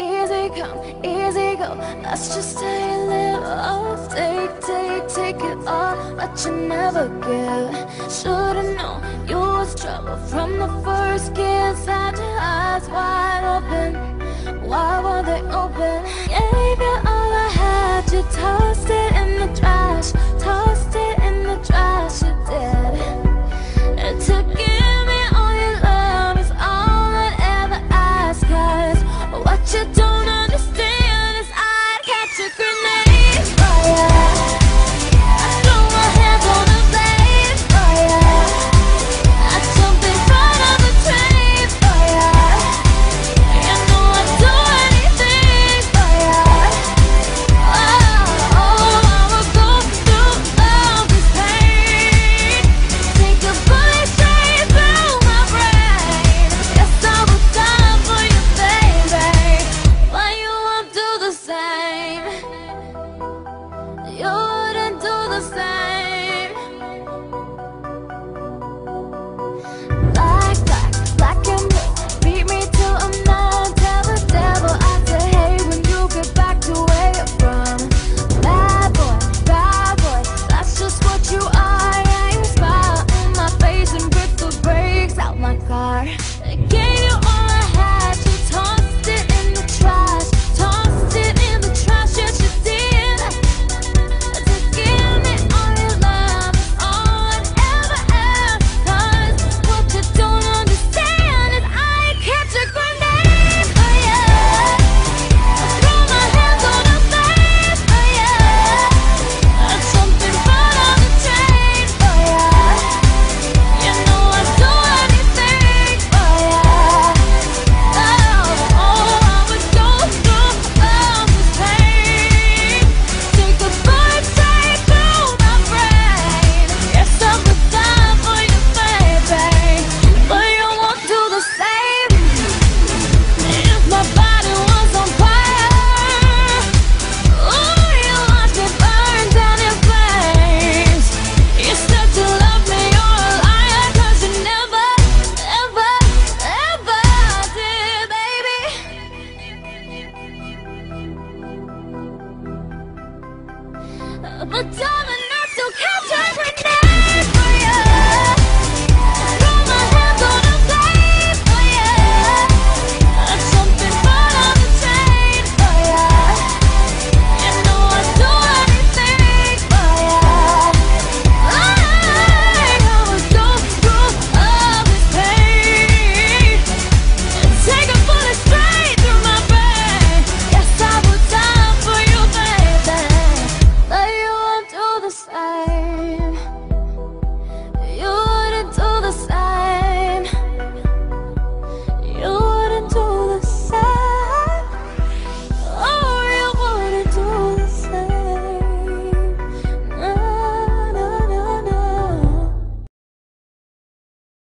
Easy come, easy go. Let's just take a little. Take, take, take it all, but you never give. Should've known you was trouble from the first kiss. Had your eyes wide open. Why were they open? same. You wouldn't do the same. But darling.